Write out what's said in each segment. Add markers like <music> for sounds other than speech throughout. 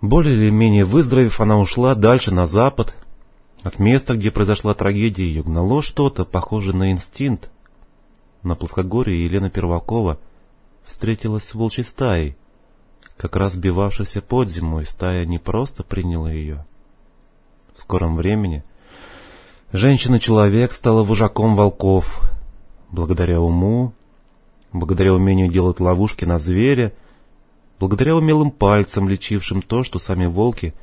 Более или менее выздоровев, она ушла дальше на запад. От места, где произошла трагедия, ее гнало что-то, похожее на инстинкт. На плоскогорье Елена Первакова встретилась с волчьей стаей. Как раз сбивавшейся под зимой, стая не просто приняла ее. В скором времени женщина-человек стала вожаком волков. Благодаря уму, благодаря умению делать ловушки на зверя, благодаря умелым пальцам, лечившим то, что сами волки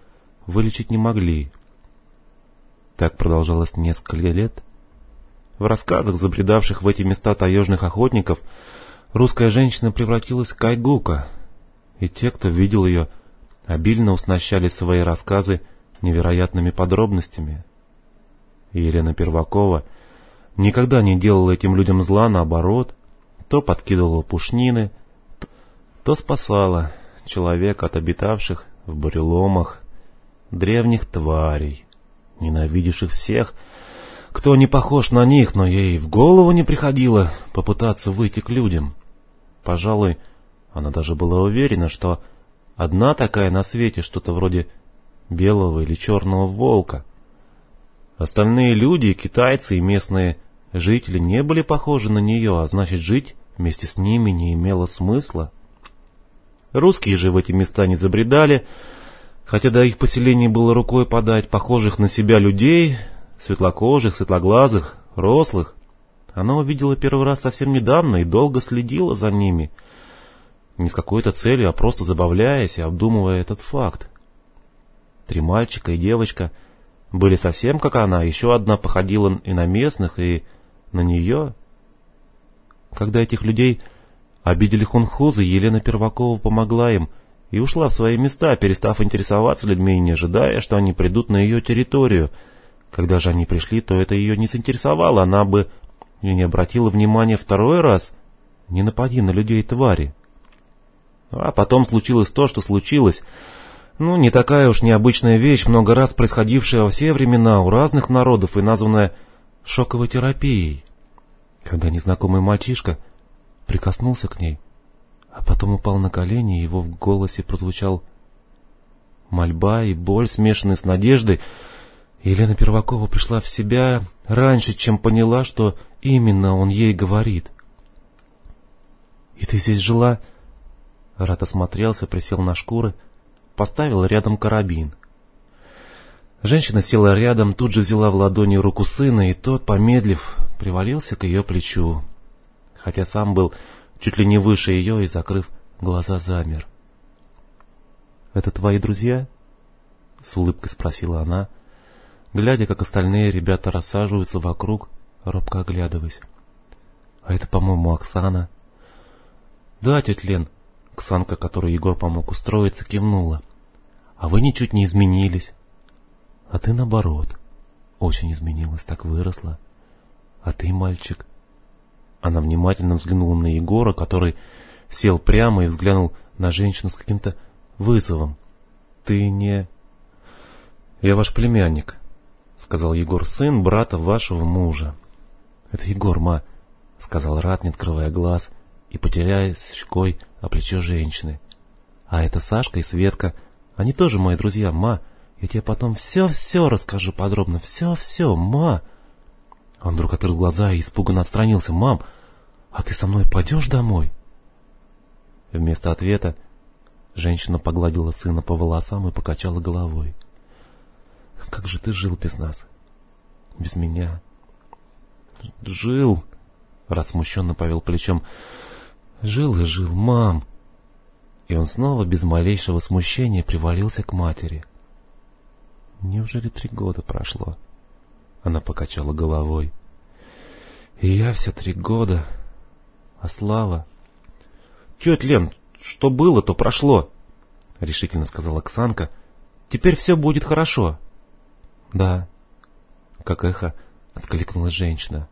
вылечить не могли. Так продолжалось несколько лет. В рассказах, забредавших в эти места таежных охотников, русская женщина превратилась в кайгука, и те, кто видел ее, обильно уснащали свои рассказы невероятными подробностями. Елена Первакова никогда не делала этим людям зла, наоборот, то подкидывала пушнины, то, спасала человека от обитавших в буреломах древних тварей, ненавидевших всех, кто не похож на них, но ей в голову не приходило попытаться выйти к людям. Пожалуй, она даже была уверена, что одна такая на свете что-то вроде белого или черного волка. Остальные люди, китайцы и местные жители не были похожи на нее, а значит жить вместе с ними не имело смысла. Русские же в эти места не забредали, хотя до их поселений было рукой подать похожих на себя людей, светлокожих, светлоглазых, рослых. Она увидела первый раз совсем недавно и долго следила за ними, не с какой-то целью, а просто забавляясь и обдумывая этот факт. Три мальчика и девочка были совсем как она, еще одна походила и на местных, и на нее. Когда этих людей обидели хунхузы, Елена Первакова помогла им и ушла в свои места, перестав интересоваться людьми и не ожидая, что они придут на ее территорию — когда же они пришли, то это ее не заинтересовало, она бы и не обратила внимания второй раз. Не напади на людей, твари. А потом случилось то, что случилось. Ну, не такая уж необычная вещь, много раз происходившая во все времена у разных народов и названная шоковой терапией. Когда незнакомый мальчишка прикоснулся к ней, а потом упал на колени, его в голосе прозвучал мольба и боль, смешанные с надеждой, Елена Первакова пришла в себя раньше, чем поняла, что именно он ей говорит. «И ты здесь жила?» Рат осмотрелся, присел на шкуры, поставил рядом карабин. Женщина села рядом, тут же взяла в ладони руку сына, и тот, помедлив, привалился к ее плечу, хотя сам был чуть ли не выше ее и, закрыв глаза, замер. «Это твои друзья?» — с улыбкой спросила она, — глядя, как остальные ребята рассаживаются вокруг, робко оглядываясь. «А это, по-моему, Оксана». «Да, тетя Лен», — Ксанка, которой Егор помог устроиться, кивнула. «А вы ничуть не изменились». «А ты, наоборот, очень изменилась, так выросла. А ты, мальчик...» Она внимательно взглянула на Егора, который сел прямо и взглянул на женщину с каким-то вызовом. «Ты не...» «Я ваш племянник», — сказал Егор, — сын брата вашего мужа. — Это Егор, ма, — сказал Рат, не открывая глаз и потеряя щекой о плечо женщины. — А это Сашка и Светка. Они тоже мои друзья, ма. Я тебе потом все-все расскажу подробно. Все-все, ма. Он вдруг открыл глаза и испуганно отстранился. — Мам, а ты со мной пойдешь домой? Вместо ответа женщина погладила сына по волосам и покачала головой. — как же ты жил без нас? Без меня? Жил. Рад смущенно повел плечом. Жил и жил, мам. И он снова без малейшего смущения привалился к матери. Неужели три года прошло? Она покачала головой. И я все три года. А Слава... Тетя Лен, что было, то прошло, — решительно сказала Оксанка. Теперь все будет хорошо. «Да», — как эхо откликнулась женщина.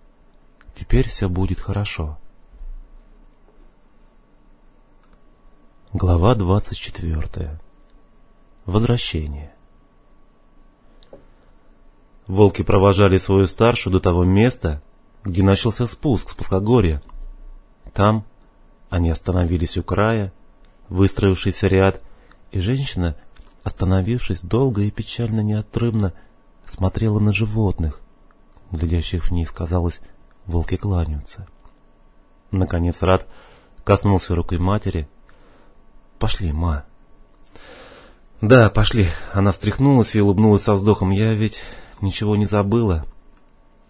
«Теперь все будет хорошо». Глава двадцать четвертая. Возвращение. Волки провожали свою старшую до того места, где начался спуск с плоскогорья. Там они остановились у края, выстроившийся ряд, и женщина остановившись, долго и печально неотрывно смотрела на животных, глядящих вниз, казалось, волки кланяются. Наконец Рад коснулся рукой матери. «Пошли, ма». «Да, пошли». Она встряхнулась и улыбнулась со вздохом. «Я ведь ничего не забыла.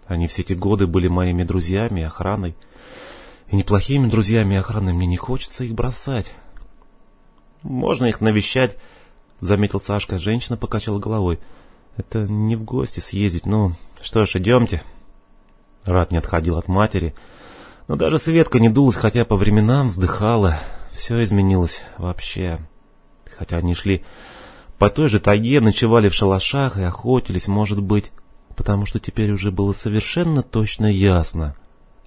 Они все эти годы были моими друзьями охраной. И неплохими друзьями и охраной. Мне не хочется их бросать». «Можно их навещать», — заметил Сашка. Женщина покачала головой. «Это не в гости съездить. Ну, что ж, идемте». Рад не отходил от матери, — но даже Светка не дулась, хотя по временам вздыхала. Все изменилось вообще. Хотя они шли по той же тайге, ночевали в шалашах и охотились, может быть, потому что теперь уже было совершенно точно ясно.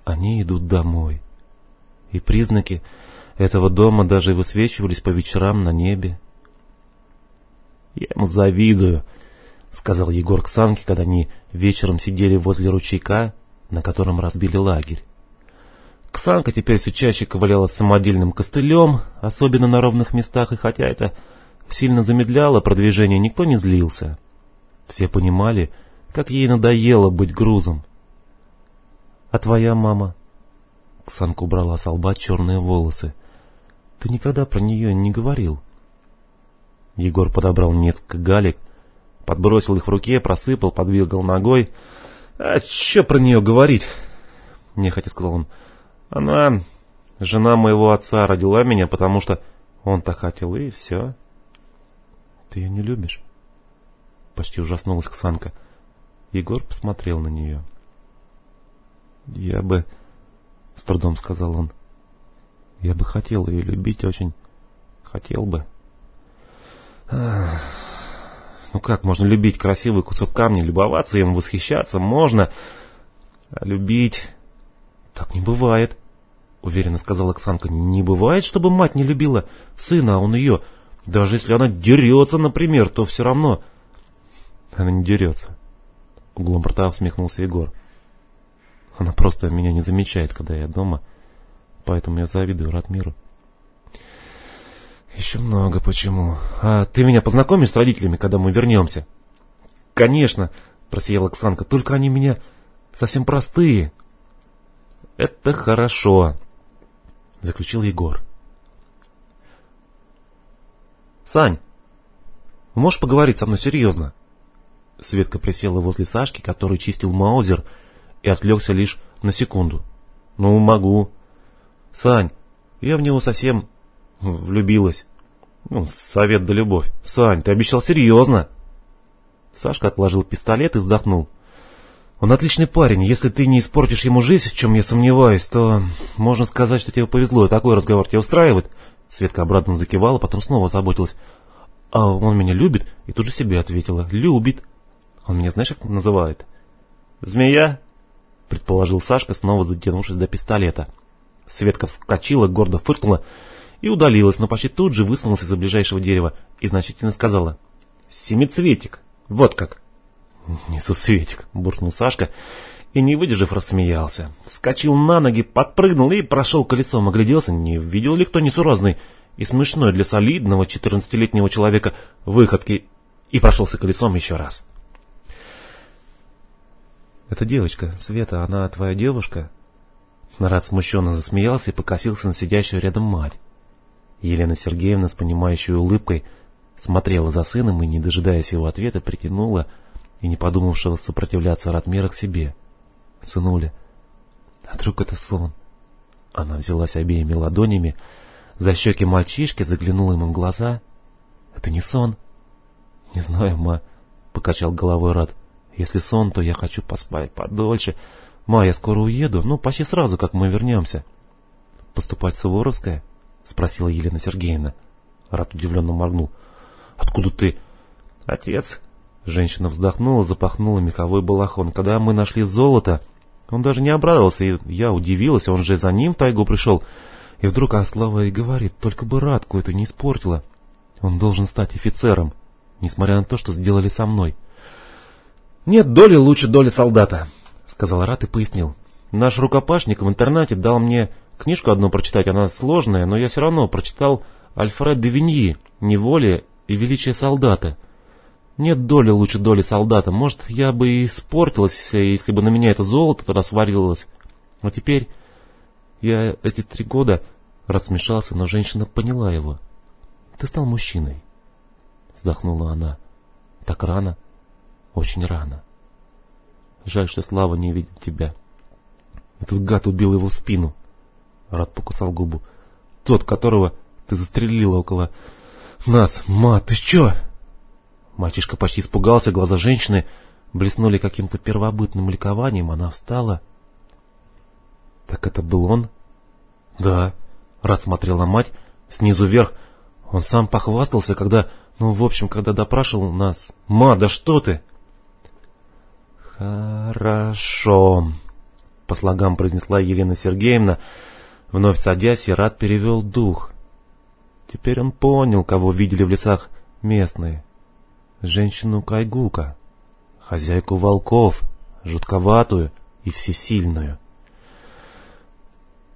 Они идут домой. И признаки этого дома даже высвечивались по вечерам на небе. «Я ему завидую», — сказал Егор к Санке, когда они вечером сидели возле ручейка, на котором разбили лагерь. Ксанка теперь все чаще ковыляла самодельным костылем, особенно на ровных местах, и хотя это сильно замедляло продвижение, никто не злился. Все понимали, как ей надоело быть грузом. «А твоя мама?» Ксанка убрала с лба черные волосы. «Ты никогда про нее не говорил?» Егор подобрал несколько галек, подбросил их в руке, просыпал, подвигал ногой. «А что про нее говорить?» — нехотя сказал он. Она, жена моего отца, родила меня, потому что он так хотел, и все. Ты ее не любишь? Почти ужаснулась Ксанка. Егор посмотрел на нее. Я бы, с трудом сказал он, я бы хотел ее любить очень, хотел бы. ну как можно любить красивый кусок камня, любоваться им, восхищаться, можно, а любить «Так не бывает», — уверенно сказала Оксанка. «Не бывает, чтобы мать не любила сына, а он ее. Даже если она дерется, например, то все равно...» «Она не дерется», — углом рта усмехнулся Егор. «Она просто меня не замечает, когда я дома, поэтому я завидую Ратмиру». «Еще много почему. А ты меня познакомишь с родителями, когда мы вернемся?» «Конечно», — просияла Оксанка, — «только они меня совсем простые, «Это хорошо», — заключил Егор. «Сань, можешь поговорить со мной серьезно?» Светка присела возле Сашки, который чистил маузер, и отвлекся лишь на секунду. «Ну, могу». «Сань, я в него совсем влюбилась». «Ну, совет да любовь». «Сань, ты обещал серьезно?» Сашка отложил пистолет и вздохнул. Он отличный парень. Если ты не испортишь ему жизнь, в чем я сомневаюсь, то можно сказать, что тебе повезло. Такой разговор тебя устраивает?» Светка обратно закивала, потом снова заботилась. «А он меня любит?» И тут же себе ответила. «Любит». Он меня знаешь, как называет? «Змея?» Предположил Сашка, снова затянувшись до пистолета. Светка вскочила, гордо фыркнула и удалилась, но почти тут же высунулась из-за ближайшего дерева и значительно сказала. «Семицветик. Вот как». «Несусветик», — буркнул Сашка и, не выдержав, рассмеялся. Скочил на ноги, подпрыгнул и прошел колесом, огляделся, не видел ли кто несуразный и смешной для солидного четырнадцатилетнего человека выходки, и прошелся колесом еще раз. «Эта девочка, Света, она твоя девушка?» Нарад смущенно засмеялся и покосился на сидящую рядом мать. Елена Сергеевна с понимающей улыбкой смотрела за сыном и, не дожидаясь его ответа, притянула и не подумавшего сопротивляться Ратмира к себе. «Сынуля, а вдруг это сон?» Она взялась обеими ладонями за щеки мальчишки, заглянула ему в глаза. «Это не сон?» «Не знаю, ма», — покачал головой Рад. «Если сон, то я хочу поспать подольше. Ма, я скоро уеду, ну, почти сразу, как мы вернемся». «Поступать в Суворовское?» — спросила Елена Сергеевна. Рад удивленно моргнул. «Откуда ты?» «Отец», Женщина вздохнула, запахнула меховой балахон. Когда мы нашли золото, он даже не обрадовался, и я удивилась, он же за ним в тайгу пришел. И вдруг Аслава и говорит, только бы Радку это не испортила. Он должен стать офицером, несмотря на то, что сделали со мной. «Нет доли лучше доли солдата», — сказал Рад и пояснил. «Наш рукопашник в интернате дал мне книжку одну прочитать, она сложная, но я все равно прочитал Альфред де Виньи «Неволе и величие солдата. Нет доли лучше доли солдата. Может, я бы и испортилась, если бы на меня это золото тогда сварилось. А теперь я эти три года рассмешался, но женщина поняла его. Ты стал мужчиной. Вздохнула она. Так рано? Очень рано. Жаль, что Слава не видит тебя. Этот гад убил его в спину. Рад покусал губу. Тот, которого ты застрелила около нас. Ма, ты чё? Мальчишка почти испугался, глаза женщины блеснули каким-то первобытным ликованием. Она встала. Так это был он? Да. Рад смотрел на мать снизу вверх. Он сам похвастался, когда... Ну, в общем, когда допрашивал нас. Ма, да что ты? Хорошо. По слогам произнесла Елена Сергеевна. Вновь садясь, и Рад перевел дух. Теперь он понял, кого видели в лесах местные. Женщину Кайгука, хозяйку волков, жутковатую и всесильную.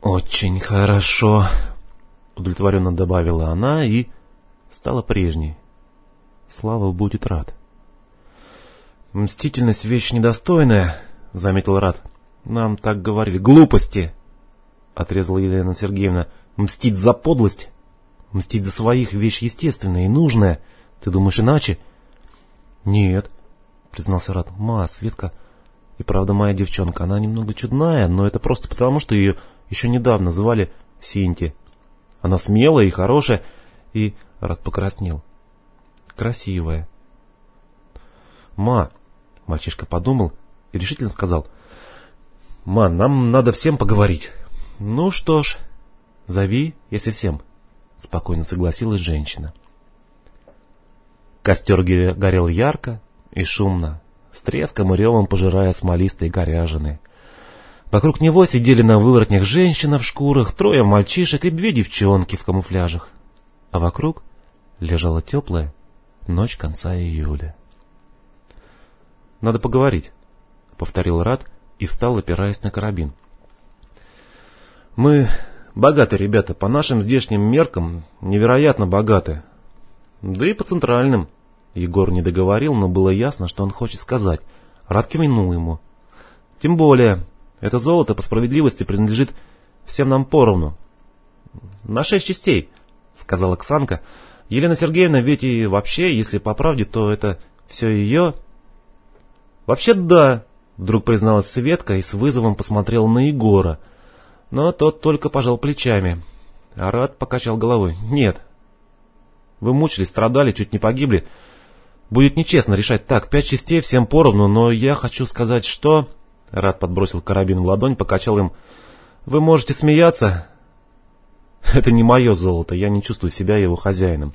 «Очень хорошо», — удовлетворенно добавила она и стала прежней. Слава будет рад. «Мстительность — вещь недостойная», — заметил Рад. «Нам так говорили. Глупости!» — отрезала Елена Сергеевна. «Мстить за подлость? Мстить за своих — вещь естественная и нужная. Ты думаешь иначе?» «Нет», — признался Рад. «Ма, Светка, и правда моя девчонка, она немного чудная, но это просто потому, что ее еще недавно звали Синти. Она смелая и хорошая, и...» Рад покраснел. «Красивая». «Ма», — мальчишка подумал и решительно сказал, «Ма, нам надо всем поговорить». «Ну что ж, зови, если всем», — спокойно согласилась женщина. Костер горел ярко и шумно, с треском и ревом пожирая смолистые горяжины. Вокруг него сидели на выворотнях женщина в шкурах, трое мальчишек и две девчонки в камуфляжах. А вокруг лежала теплая ночь конца июля. «Надо поговорить», — повторил Рад и встал, опираясь на карабин. «Мы богаты, ребята, по нашим здешним меркам невероятно богаты. Да и по центральным. Егор не договорил, но было ясно, что он хочет сказать. Рад кивнул ему. Тем более, это золото по справедливости принадлежит всем нам поровну. На шесть частей, сказала Оксанка. Елена Сергеевна ведь и вообще, если по правде, то это все ее... Вообще да, вдруг призналась Светка и с вызовом посмотрела на Егора. Но тот только пожал плечами. Арат покачал головой. Нет, вы мучились, страдали, чуть не погибли. Будет нечестно решать так, пять частей всем поровну, но я хочу сказать, что...» Рад подбросил карабин в ладонь, покачал им. «Вы можете смеяться. <laughs> Это не мое золото, я не чувствую себя его хозяином.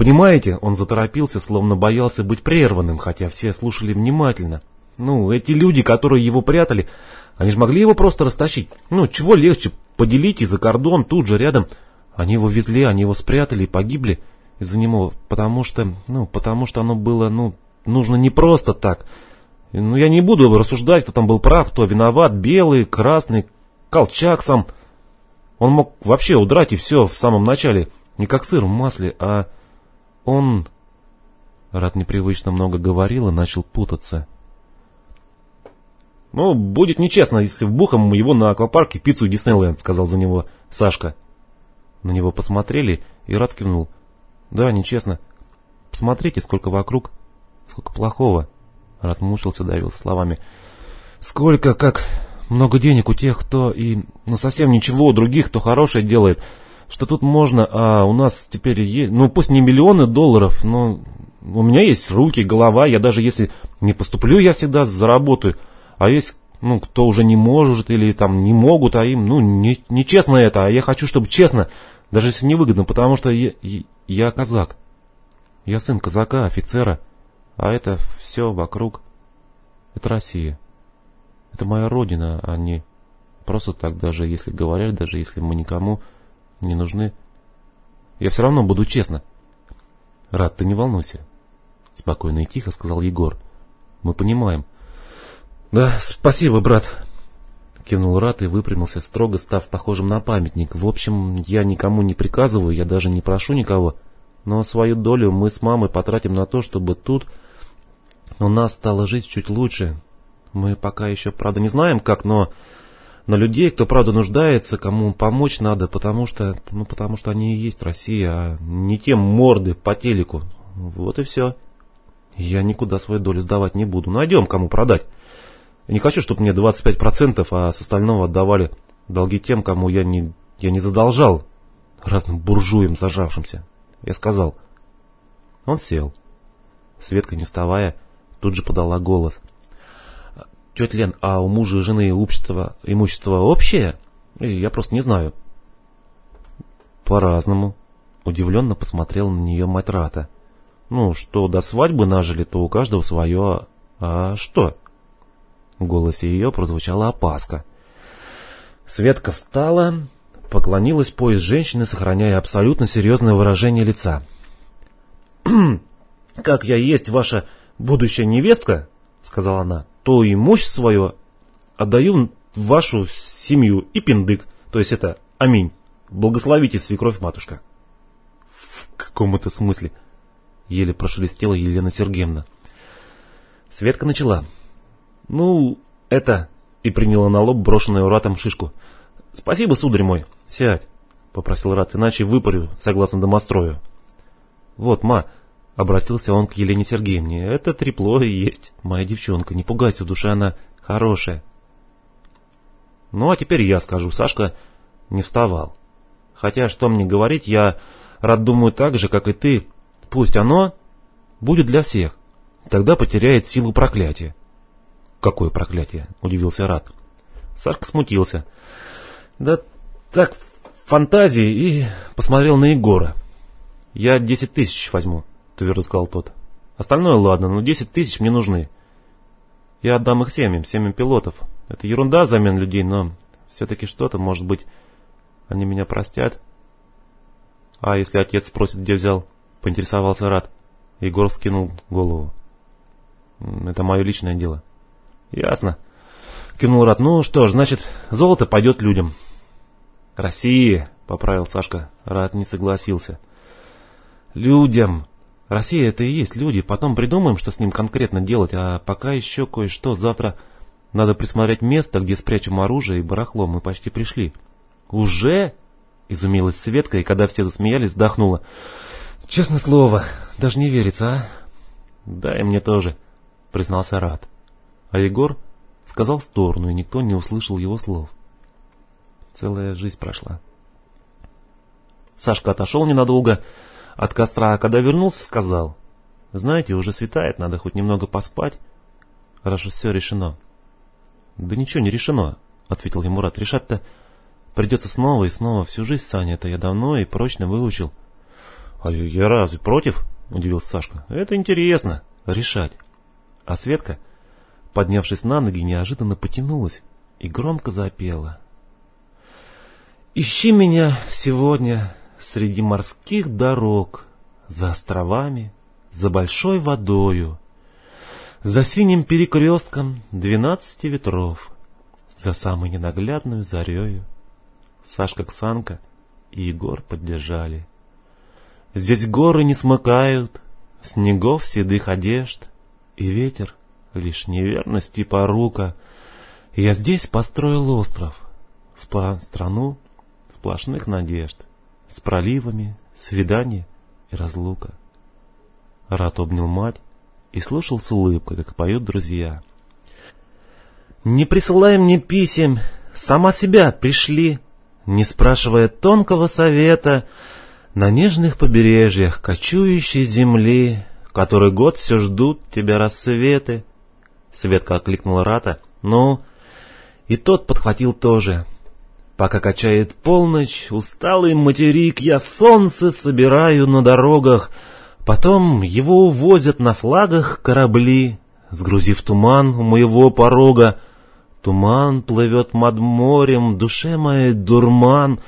Понимаете, он заторопился, словно боялся быть прерванным, хотя все слушали внимательно. Ну, эти люди, которые его прятали, они же могли его просто растащить. Ну, чего легче, поделить и за кордон, тут же рядом. Они его везли, они его спрятали и погибли из-за него, потому что, ну, потому что оно было, ну, нужно не просто так. Ну, я не буду рассуждать, кто там был прав, кто виноват, белый, красный, Колчак сам. Он мог вообще удрать и все в самом начале, не как сыр в масле, а он... Рад непривычно много говорил и начал путаться. «Ну, будет нечестно, если вбухом его на аквапарке пиццу Диснейленд», — сказал за него Сашка. На него посмотрели, и Рад кивнул. Да, нечестно. Посмотрите, сколько вокруг, сколько плохого. Рад мучился, давил словами. Сколько, как много денег у тех, кто и, ну, совсем ничего у других, кто хорошее делает. Что тут можно, а у нас теперь есть, ну, пусть не миллионы долларов, но у меня есть руки, голова, я даже если не поступлю, я всегда заработаю. А есть, ну, кто уже не может или там не могут, а им, ну, не, нечестно это, а я хочу, чтобы честно, даже если невыгодно, потому что я, я казак. Я сын казака, офицера. А это все вокруг. Это Россия. Это моя родина, а не просто так, даже если говорят, даже если мы никому не нужны. Я все равно буду честно. Рад, ты не волнуйся. Спокойно и тихо сказал Егор. Мы понимаем. Да, спасибо, брат. Кивнул Рат и выпрямился, строго став похожим на памятник. В общем, я никому не приказываю, я даже не прошу никого. Но свою долю мы с мамой потратим на то, чтобы тут у нас стало жить чуть лучше. Мы пока еще, правда, не знаем как, но на людей, кто правда нуждается, кому помочь надо, потому что, ну, потому что они и есть Россия, а не те морды по телеку. Вот и все. Я никуда свою долю сдавать не буду. Найдем, кому продать. Не хочу, чтобы мне 25%, а с остального отдавали долги тем, кому я не, я не задолжал, разным буржуям зажавшимся. Я сказал. Он сел. Светка, не вставая, тут же подала голос. Тетя Лен, а у мужа и жены общество, имущество общее? Я просто не знаю. По-разному. Удивленно посмотрел на нее мать Рата. Ну, что до свадьбы нажили, то у каждого свое. А что? В голосе ее прозвучала опаска. Светка встала, поклонилась пояс женщины, сохраняя абсолютно серьезное выражение лица. «Как я есть ваша будущая невестка, — сказала она, — то имущество свое отдаю в вашу семью и пиндык, то есть это аминь. Благословите свекровь матушка. В каком это смысле? Еле прошелестела Елена Сергеевна. Светка начала. Ну, это... И приняла на лоб брошенную ратом шишку. Спасибо, сударь мой. Сядь, попросил Рат, иначе выпарю, согласно домострою. Вот, ма, Обратился он к Елене Сергеевне. Это трепло и есть, моя девчонка. Не пугайся, в душе она хорошая. Ну, а теперь я скажу. Сашка не вставал. Хотя, что мне говорить, я рад думаю так же, как и ты. Пусть оно будет для всех. Тогда потеряет силу проклятия. Какое проклятие? Удивился Рад. Сашка смутился. Да так, фантазии, и посмотрел на Егора. Я десять тысяч возьму твердо сказал тот. Остальное ладно, но 10 тысяч мне нужны. Я отдам их семьям, семьям пилотов. Это ерунда замен людей, но все-таки что-то, может быть, они меня простят. А если отец спросит, где взял, поинтересовался Рад. Егор скинул голову. Это мое личное дело. Ясно. Кивнул Рад. Ну что ж, значит, золото пойдет людям. России, поправил Сашка. Рад не согласился. Людям. Россия это и есть люди, потом придумаем, что с ним конкретно делать, а пока еще кое-что. Завтра надо присмотреть место, где спрячем оружие и барахло. Мы почти пришли. Уже? Изумилась Светка, и когда все засмеялись, вздохнула. Честное слово, даже не верится, а? Да, и мне тоже, признался Рад. А Егор сказал в сторону, и никто не услышал его слов. Целая жизнь прошла. Сашка отошел ненадолго, от костра, а когда вернулся, сказал, «Знаете, уже светает, надо хоть немного поспать, уж все решено». «Да ничего не решено», — ответил ему Рад. «Решать-то придется снова и снова. Всю жизнь, Саня, это я давно и прочно выучил». «А я разве против?» — удивился Сашка. «Это интересно. Решать». А Светка, поднявшись на ноги, неожиданно потянулась и громко запела. «Ищи меня сегодня, среди морских дорог, за островами, за большой водою, за синим перекрестком двенадцати ветров, за самой ненаглядную зарею. Сашка Ксанка и Егор поддержали. Здесь горы не смыкают, снегов седых одежд, и ветер — лишь неверность и порука. Я здесь построил остров, страну сплошных надежд с проливами, свидания и разлука. Рат обнял мать и слушал с улыбкой, как поют друзья. «Не присылай мне писем, сама себя пришли, не спрашивая тонкого совета, на нежных побережьях кочующей земли, который год все ждут тебя рассветы». Светка окликнула Рата, «Ну...» И тот подхватил тоже — Пока качает полночь, усталый материк, я солнце собираю на дорогах. Потом его увозят на флагах корабли, сгрузив туман у моего порога. Туман плывет над морем, душе моей дурман.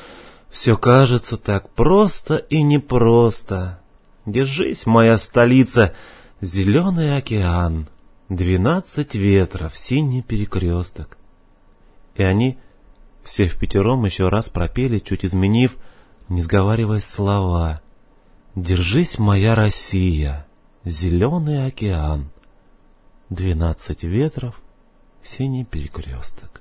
Все кажется так просто и непросто. Держись, моя столица, зеленый океан, двенадцать ветров, синий перекресток. И они все в пятером еще раз пропели, чуть изменив, не сговаривая слова. «Держись, моя Россия, зеленый океан, двенадцать ветров, синий перекресток».